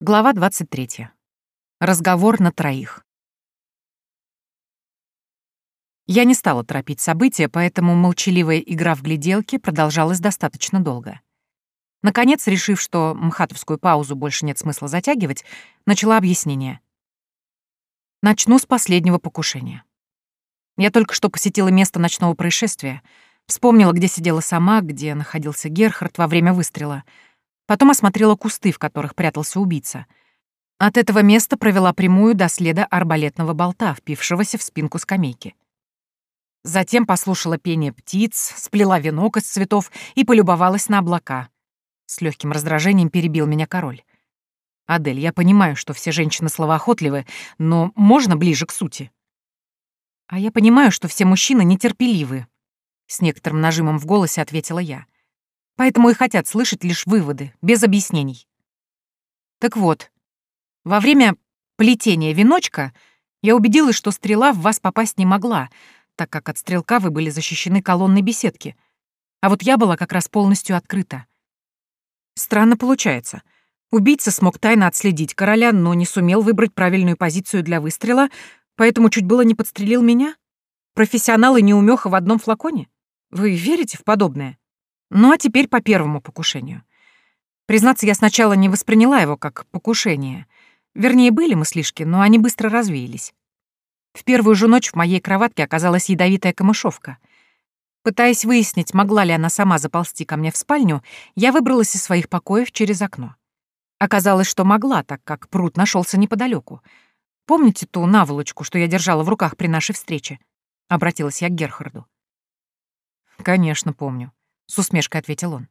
Глава 23. Разговор на троих. Я не стала торопить события, поэтому молчаливая игра в гляделки продолжалась достаточно долго. Наконец, решив, что мхатовскую паузу больше нет смысла затягивать, начала объяснение. Начну с последнего покушения. Я только что посетила место ночного происшествия, вспомнила, где сидела сама, где находился Герхард во время выстрела — Потом осмотрела кусты, в которых прятался убийца. От этого места провела прямую до следа арбалетного болта, впившегося в спинку скамейки. Затем послушала пение птиц, сплела венок из цветов и полюбовалась на облака. С легким раздражением перебил меня король. «Адель, я понимаю, что все женщины словоохотливы, но можно ближе к сути?» «А я понимаю, что все мужчины нетерпеливы», — с некоторым нажимом в голосе ответила я поэтому и хотят слышать лишь выводы, без объяснений. Так вот, во время плетения веночка я убедилась, что стрела в вас попасть не могла, так как от стрелка вы были защищены колонной беседки, а вот я была как раз полностью открыта. Странно получается. Убийца смог тайно отследить короля, но не сумел выбрать правильную позицию для выстрела, поэтому чуть было не подстрелил меня? Профессионал и неумеха в одном флаконе? Вы верите в подобное? Ну а теперь по первому покушению. Признаться, я сначала не восприняла его как покушение. Вернее, были мыслишки, но они быстро развеялись. В первую же ночь в моей кроватке оказалась ядовитая камышовка. Пытаясь выяснить, могла ли она сама заползти ко мне в спальню, я выбралась из своих покоев через окно. Оказалось, что могла, так как пруд нашелся неподалеку. Помните ту наволочку, что я держала в руках при нашей встрече? Обратилась я к Герхарду. Конечно, помню с усмешкой ответил он.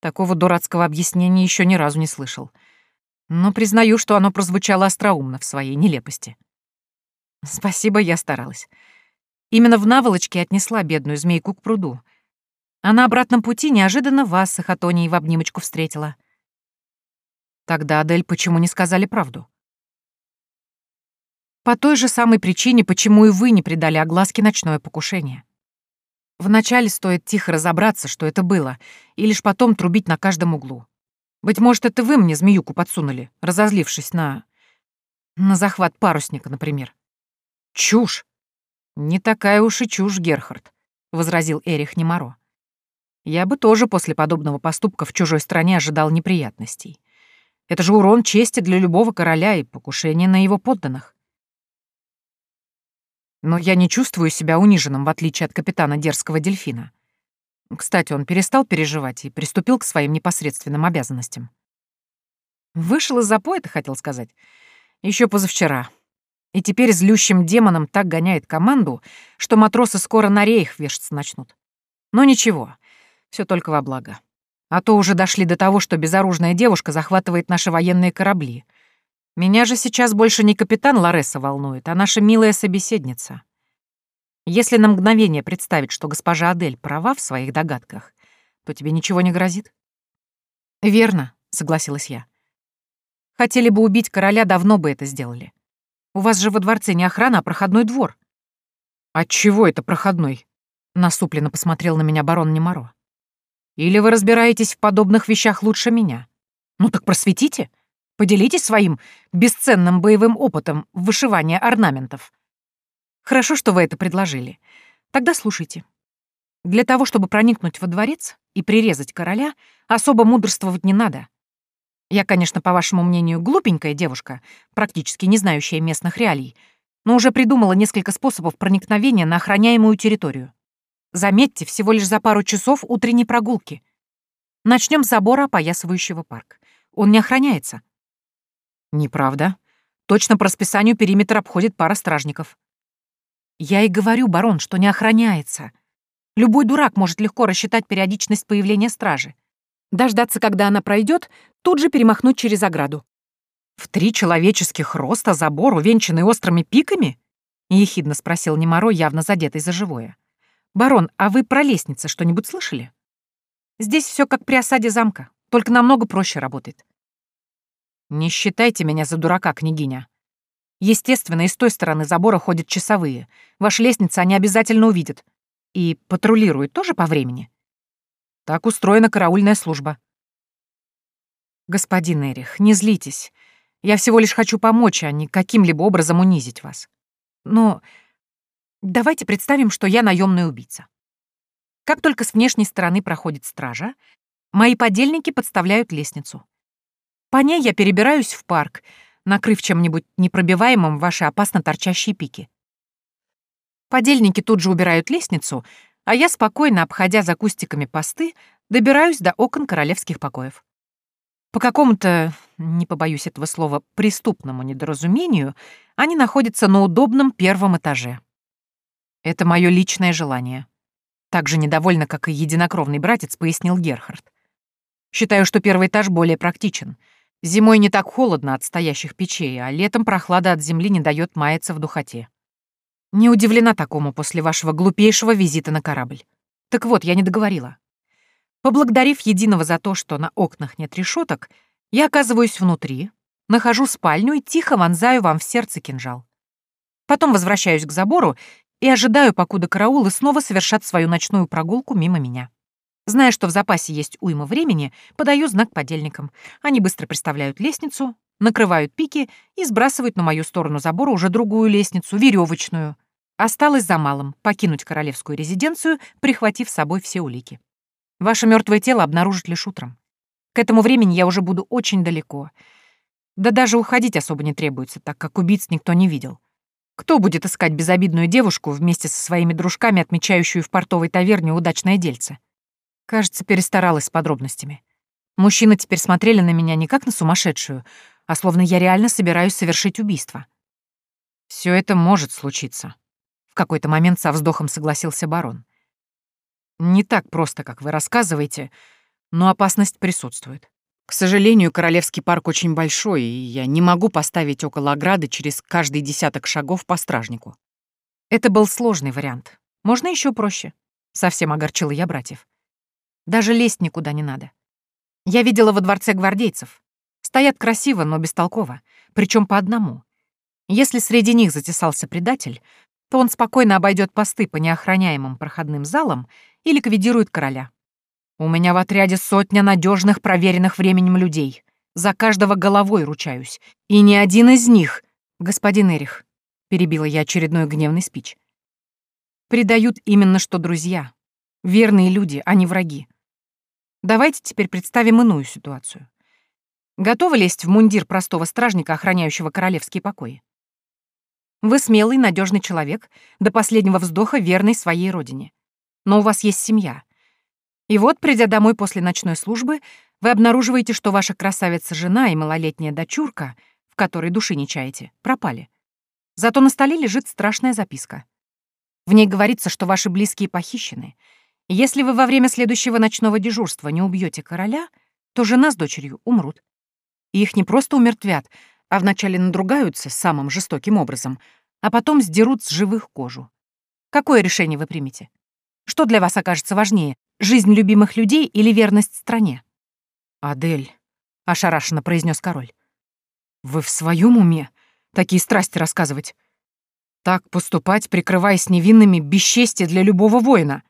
Такого дурацкого объяснения еще ни разу не слышал. Но признаю, что оно прозвучало остроумно в своей нелепости. Спасибо, я старалась. Именно в наволочке отнесла бедную змейку к пруду. А на обратном пути неожиданно вас с Ахатонией в обнимочку встретила. Тогда, Адель, почему не сказали правду? По той же самой причине, почему и вы не придали огласке ночное покушение. Вначале стоит тихо разобраться, что это было, и лишь потом трубить на каждом углу. Быть может, это вы мне змеюку подсунули, разозлившись на... на захват парусника, например. Чушь! Не такая уж и чушь, Герхард, — возразил Эрих Немаро. Я бы тоже после подобного поступка в чужой стране ожидал неприятностей. Это же урон чести для любого короля и покушение на его подданных. Но я не чувствую себя униженным, в отличие от капитана дерзкого дельфина. Кстати, он перестал переживать и приступил к своим непосредственным обязанностям. Вышел из запоя, ты хотел сказать? Еще позавчера. И теперь злющим демоном так гоняет команду, что матросы скоро на рейх вешаться начнут. Но ничего, все только во благо. А то уже дошли до того, что безоружная девушка захватывает наши военные корабли — меня же сейчас больше не капитан Лареса волнует, а наша милая собеседница. Если на мгновение представить, что госпожа Адель права в своих догадках, то тебе ничего не грозит. Верно, согласилась я. Хотели бы убить короля, давно бы это сделали. У вас же во дворце не охрана, а проходной двор. Отчего это проходной? Насупленно посмотрел на меня барон Немаро. Или вы разбираетесь в подобных вещах лучше меня? Ну так просветите. Поделитесь своим бесценным боевым опытом в вышивании орнаментов. Хорошо, что вы это предложили. Тогда слушайте. Для того, чтобы проникнуть во дворец и прирезать короля, особо мудрствовать не надо. Я, конечно, по вашему мнению, глупенькая девушка, практически не знающая местных реалий, но уже придумала несколько способов проникновения на охраняемую территорию. Заметьте, всего лишь за пару часов утренней прогулки. Начнем с забора, опоясывающего парк. Он не охраняется. Неправда. Точно по расписанию периметр обходит пара стражников. Я и говорю, барон, что не охраняется. Любой дурак может легко рассчитать периодичность появления стражи. Дождаться, когда она пройдет, тут же перемахнуть через ограду. В три человеческих роста забор, увенчанный острыми пиками? Ехидно спросил Немаро, явно задетый за живое. «Барон, а вы про лестницы что-нибудь слышали?» «Здесь все как при осаде замка, только намного проще работает. «Не считайте меня за дурака, княгиня. Естественно, и с той стороны забора ходят часовые. Ваши лестницы они обязательно увидят. И патрулируют тоже по времени. Так устроена караульная служба. Господин Эрих, не злитесь. Я всего лишь хочу помочь, а не каким-либо образом унизить вас. Но давайте представим, что я наемный убийца. Как только с внешней стороны проходит стража, мои подельники подставляют лестницу. По ней я перебираюсь в парк, накрыв чем-нибудь непробиваемым ваши опасно торчащие пики. Подельники тут же убирают лестницу, а я, спокойно обходя за кустиками посты, добираюсь до окон королевских покоев. По какому-то, не побоюсь этого слова, преступному недоразумению, они находятся на удобном первом этаже. Это мое личное желание. Так же недовольно, как и единокровный братец, пояснил Герхард. Считаю, что первый этаж более практичен. Зимой не так холодно от стоящих печей, а летом прохлада от земли не дает маяться в духоте. Не удивлена такому после вашего глупейшего визита на корабль. Так вот, я не договорила. Поблагодарив Единого за то, что на окнах нет решеток, я оказываюсь внутри, нахожу спальню и тихо вонзаю вам в сердце кинжал. Потом возвращаюсь к забору и ожидаю, покуда караулы снова совершат свою ночную прогулку мимо меня. Зная, что в запасе есть уйма времени, подаю знак подельникам. Они быстро представляют лестницу, накрывают пики и сбрасывают на мою сторону забора уже другую лестницу, веревочную. Осталось за малым — покинуть королевскую резиденцию, прихватив с собой все улики. Ваше мертвое тело обнаружат лишь утром. К этому времени я уже буду очень далеко. Да даже уходить особо не требуется, так как убийц никто не видел. Кто будет искать безобидную девушку вместе со своими дружками, отмечающую в портовой таверне удачное дельце? Кажется, перестаралась с подробностями. Мужчины теперь смотрели на меня не как на сумасшедшую, а словно я реально собираюсь совершить убийство. Все это может случиться. В какой-то момент со вздохом согласился барон. Не так просто, как вы рассказываете, но опасность присутствует. К сожалению, Королевский парк очень большой, и я не могу поставить около ограды через каждый десяток шагов по стражнику. Это был сложный вариант. Можно еще проще. Совсем огорчила я братьев. Даже лезть никуда не надо. Я видела во дворце гвардейцев. Стоят красиво, но бестолково, причем по одному. Если среди них затесался предатель, то он спокойно обойдет посты по неохраняемым проходным залам и ликвидирует короля. У меня в отряде сотня надежных, проверенных временем людей. За каждого головой ручаюсь. И ни один из них, господин Эрих, перебила я очередной гневный спич, предают именно что друзья. Верные люди, а не враги. Давайте теперь представим иную ситуацию. Готовы лезть в мундир простого стражника, охраняющего королевские покои? Вы смелый, надежный человек, до последнего вздоха верный своей родине но у вас есть семья. И вот, придя домой после ночной службы, вы обнаруживаете, что ваша красавица-жена и малолетняя дочурка, в которой души не чаете, пропали. Зато на столе лежит страшная записка. В ней говорится, что ваши близкие похищены. Если вы во время следующего ночного дежурства не убьете короля, то жена с дочерью умрут. И их не просто умертвят, а вначале надругаются самым жестоким образом, а потом сдерут с живых кожу. Какое решение вы примете? Что для вас окажется важнее, жизнь любимых людей или верность стране?» «Адель», — ошарашенно произнес король, — «вы в своем уме такие страсти рассказывать? Так поступать, прикрываясь невинными, бесчестие для любого воина?»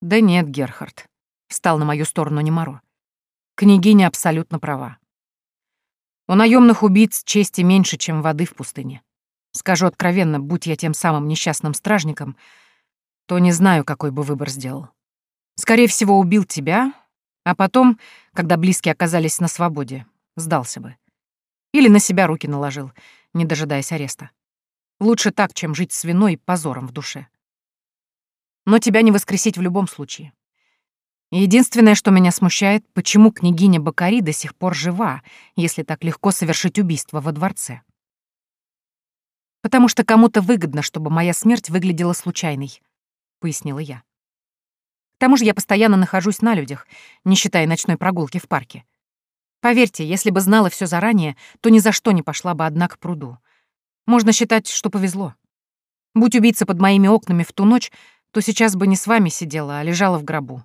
«Да нет, Герхард», — встал на мою сторону Немаро. «Княгиня абсолютно права. У наемных убийц чести меньше, чем воды в пустыне. Скажу откровенно, будь я тем самым несчастным стражником — то не знаю, какой бы выбор сделал. Скорее всего, убил тебя, а потом, когда близкие оказались на свободе, сдался бы. Или на себя руки наложил, не дожидаясь ареста. Лучше так, чем жить с виной и позором в душе. Но тебя не воскресить в любом случае. Единственное, что меня смущает, почему княгиня Бакари до сих пор жива, если так легко совершить убийство во дворце. Потому что кому-то выгодно, чтобы моя смерть выглядела случайной, — пояснила я. К тому же я постоянно нахожусь на людях, не считая ночной прогулки в парке. Поверьте, если бы знала все заранее, то ни за что не пошла бы одна к пруду. Можно считать, что повезло. Будь убийца под моими окнами в ту ночь, то сейчас бы не с вами сидела, а лежала в гробу.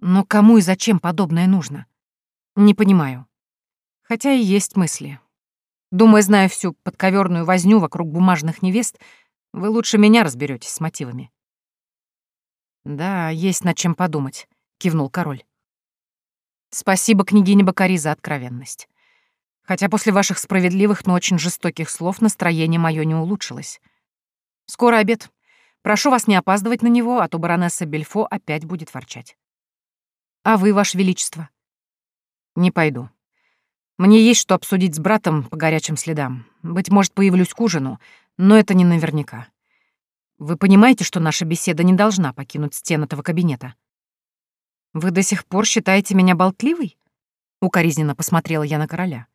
Но кому и зачем подобное нужно? Не понимаю. Хотя и есть мысли. Думаю, зная всю подковерную возню вокруг бумажных невест, вы лучше меня разберетесь с мотивами. «Да, есть над чем подумать», — кивнул король. Спасибо княгине Бакари за откровенность. Хотя после ваших справедливых, но очень жестоких слов настроение мое не улучшилось. Скоро обед. Прошу вас не опаздывать на него, а то баронесса Бельфо опять будет ворчать. А вы, ваше величество? Не пойду. Мне есть что обсудить с братом по горячим следам. Быть может, появлюсь к ужину, но это не наверняка. Вы понимаете, что наша беседа не должна покинуть стен этого кабинета? Вы до сих пор считаете меня болтливой? Укоризненно посмотрела я на короля.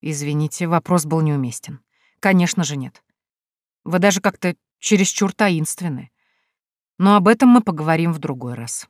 Извините, вопрос был неуместен. Конечно же, нет. Вы даже как-то чересчур таинственны. Но об этом мы поговорим в другой раз.